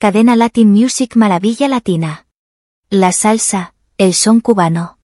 Cadena Latin Music Maravilla Latina. La salsa, el son cubano.